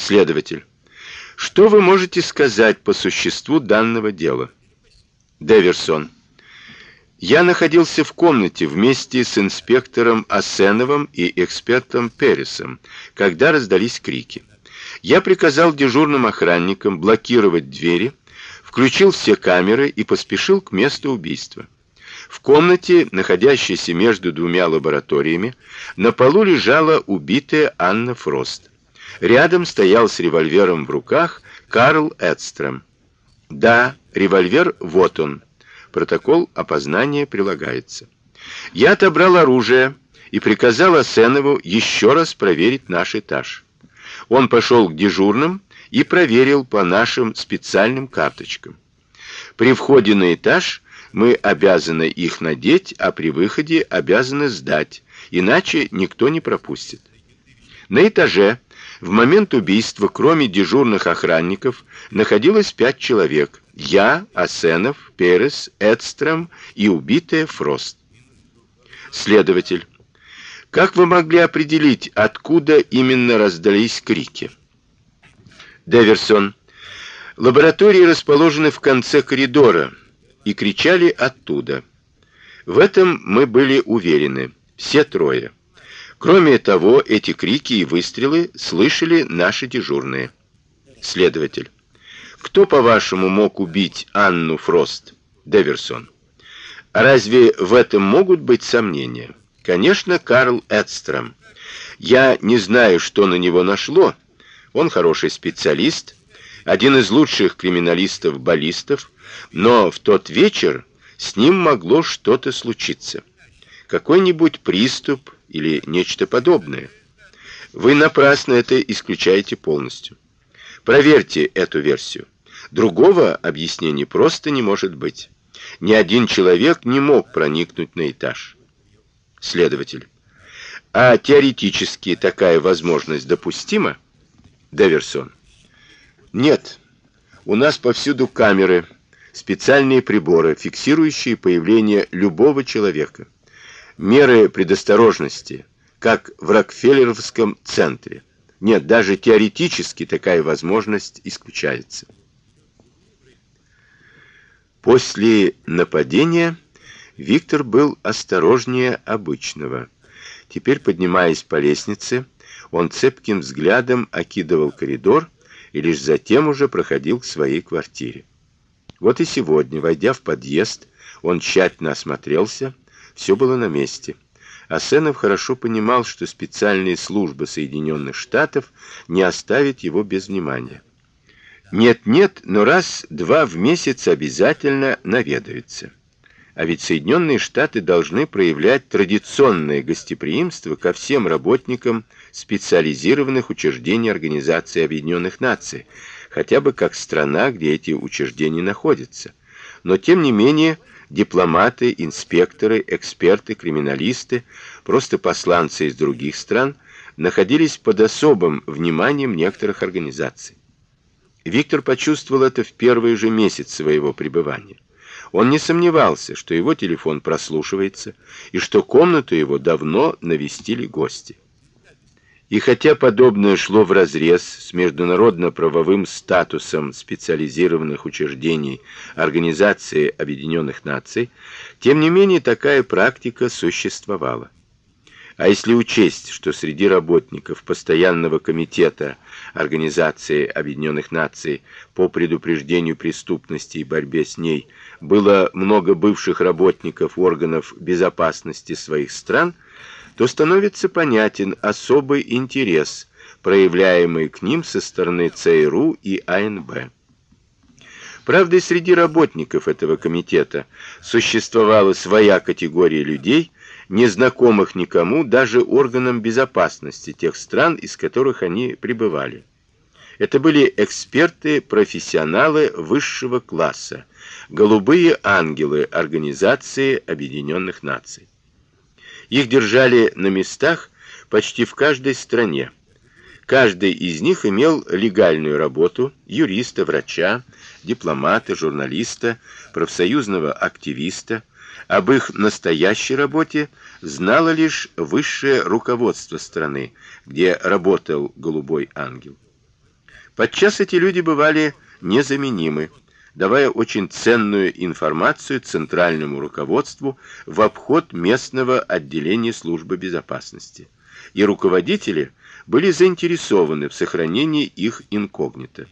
Следователь. Что вы можете сказать по существу данного дела? Деверсон. Я находился в комнате вместе с инспектором Асеновым и экспертом Пересом, когда раздались крики. Я приказал дежурным охранникам блокировать двери, включил все камеры и поспешил к месту убийства. В комнате, находящейся между двумя лабораториями, на полу лежала убитая Анна Фрост. Рядом стоял с револьвером в руках Карл Эдстрем. Да, револьвер вот он. Протокол опознания прилагается. Я отобрал оружие и приказал Асенову еще раз проверить наш этаж. Он пошел к дежурным и проверил по нашим специальным карточкам. При входе на этаж мы обязаны их надеть, а при выходе обязаны сдать, иначе никто не пропустит. На этаже в момент убийства, кроме дежурных охранников, находилось пять человек: я, Асенов, Перес, Эдстром и убитая Фрост. Следователь. Как вы могли определить, откуда именно раздались крики? Деверсон. Лаборатории расположены в конце коридора и кричали оттуда. В этом мы были уверены, все трое. Кроме того, эти крики и выстрелы слышали наши дежурные. Следователь. Кто, по-вашему, мог убить Анну Фрост? Деверсон. Разве в этом могут быть сомнения? Конечно, Карл Эдстром. Я не знаю, что на него нашло. Он хороший специалист, один из лучших криминалистов-баллистов, но в тот вечер с ним могло что-то случиться. Какой-нибудь приступ или нечто подобное. Вы напрасно это исключаете полностью. Проверьте эту версию. Другого объяснения просто не может быть. Ни один человек не мог проникнуть на этаж. Следователь. А теоретически такая возможность допустима? Деверсон. Нет. У нас повсюду камеры, специальные приборы, фиксирующие появление любого человека меры предосторожности, как в Рокфеллеровском центре. Нет, даже теоретически такая возможность исключается. После нападения Виктор был осторожнее обычного. Теперь, поднимаясь по лестнице, он цепким взглядом окидывал коридор и лишь затем уже проходил к своей квартире. Вот и сегодня, войдя в подъезд, он тщательно осмотрелся, все было на месте. Асенов хорошо понимал, что специальные службы Соединенных Штатов не оставят его без внимания. Нет-нет, но раз-два в месяц обязательно наведаются. А ведь Соединенные Штаты должны проявлять традиционное гостеприимство ко всем работникам специализированных учреждений Организации Объединенных Наций, хотя бы как страна, где эти учреждения находятся. Но тем не менее, дипломаты, инспекторы, эксперты, криминалисты, просто посланцы из других стран находились под особым вниманием некоторых организаций. Виктор почувствовал это в первый же месяц своего пребывания. Он не сомневался, что его телефон прослушивается и что комнату его давно навестили гости. И хотя подобное шло вразрез с международно-правовым статусом специализированных учреждений Организации Объединенных Наций, тем не менее такая практика существовала. А если учесть, что среди работников постоянного комитета Организации Объединенных Наций по предупреждению преступности и борьбе с ней было много бывших работников органов безопасности своих стран, то становится понятен особый интерес, проявляемый к ним со стороны ЦРУ и АНБ. Правда, среди работников этого комитета существовала своя категория людей, незнакомых никому, даже органам безопасности тех стран, из которых они прибывали. Это были эксперты-профессионалы высшего класса, голубые ангелы Организации Объединенных Наций. Их держали на местах почти в каждой стране. Каждый из них имел легальную работу юриста, врача, дипломата, журналиста, профсоюзного активиста. Об их настоящей работе знало лишь высшее руководство страны, где работал голубой ангел. Подчас эти люди бывали незаменимы, давая очень ценную информацию центральному руководству в обход местного отделения службы безопасности. И руководители были заинтересованы в сохранении их инкогнито.